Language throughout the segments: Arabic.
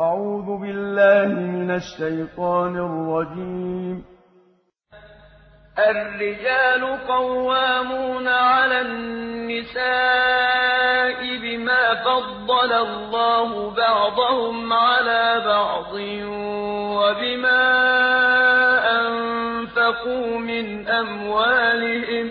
أعوذ بالله من الشيطان الرجيم. الرجال قوامون على النساء بما فضل الله بعضهم على بعض وبما أنفقوا من أموالهم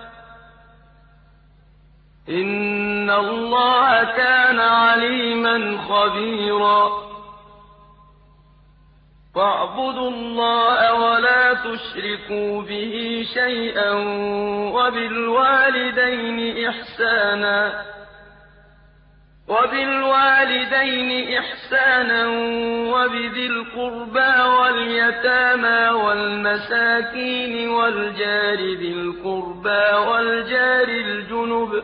إِنَّ اللَّهَ كَانَ عَلِيمًا خَبِيرًا. وَاعْبُدُوا اللَّهَ وَلَا تُشْرِكُوا بِهِ شَيْئًا وَبِالْوَالِدَيْنِ إِحْسَانًا وبالوالدين إحسانا وبذي القربى واليتامى والمساكين والجار ذي القربى والجار الجنب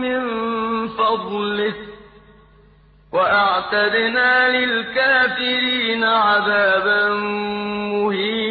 مِن فَضْلِهِ ۗ وَأَعْتَدْنَا لِلْكَافِرِينَ عَذَابًا مُّهِينًا.